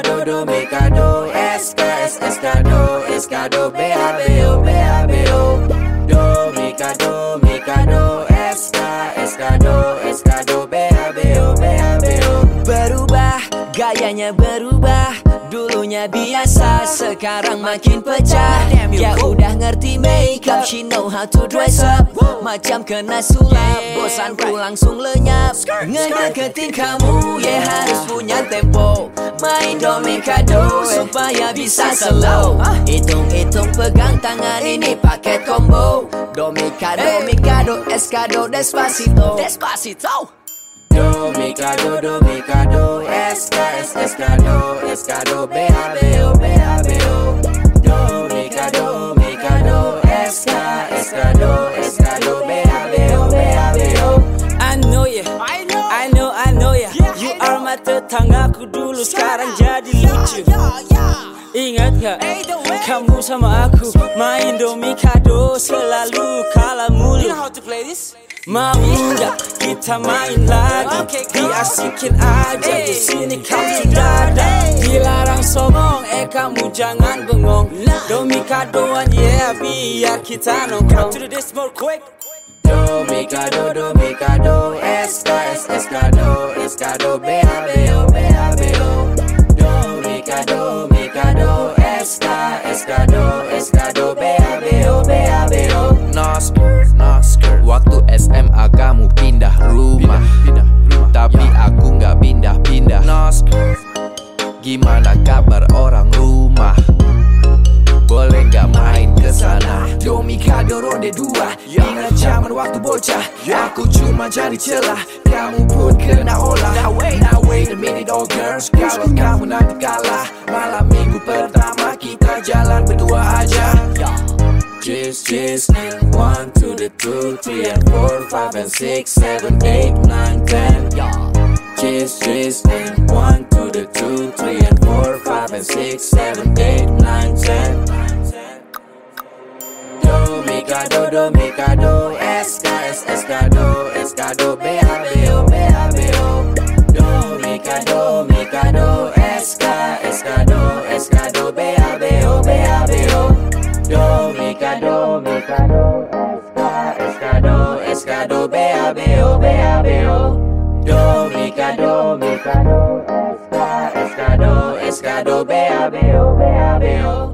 do do mi ka do S ka S S ka do S ka do B A B O B A B O do mi ka do mi ka do S ka S ka do S ka do B A B O B A B O Berubah, gayanya berubah Dulunya biasa, sekarang makin pecah. Ya udah up, she know how to dress up. Macam kena sulap, bosanku langsung lenyap. Ngedeketin kamu, ya harus punya tempo. Main domikado, supaya bisa slow. Hitung-hitung pegang tangan ini. paket combo. Domikado, mikado, eskado, despacito. Despacito. Do mi ka do do mi ka do S ka S S ka do S ka do B A B My tetanggaku dulu sekarang jadi lucu. Ingat gak? Kamu sama aku main domikado selalu kalah mulu. Mau nggak kita main lagi? Diasikin aja di sini kamu sudah ada. Dilarang songong, eh kamu jangan bengong. Domikadoan yeah, biar kita nongkrong. Do mi ka do do mi ka do S ka S S ka do S ka do B A B O B A B O Do ka do mi ka do S ka S ka do S ka do B A B O B A B O Nosker, Nosker Waktu SMA kamu pindah rumah. Tapi aku nggak pindah-pindah Nosker Gimana kabar orang rumah? Boleh nggak main salah Domika Doronde dua. Ingat zaman waktu bocah. Aku cuma cari celah. Kamu pun kena olah. Now wait, now wait a minute all girls. Kalau kamu nanti kalah Malam minggu pertama kita jalan berdua aja. Jis jis one two the 2, 3 and 4, 5 and six seven eight nine ten. Jis jis one. 2, Do mi ka do do mi ka do S ka S S ka do S ka do B A B O B A B O Do mi ka do mi ka do S ka S ka do S ka do B A B O B A B O Do mi ka do mi ka do S ka S ka do S ka do B A B O B A B O Do mi ka do mi ka do S ka S ka do S ka do B A B O B A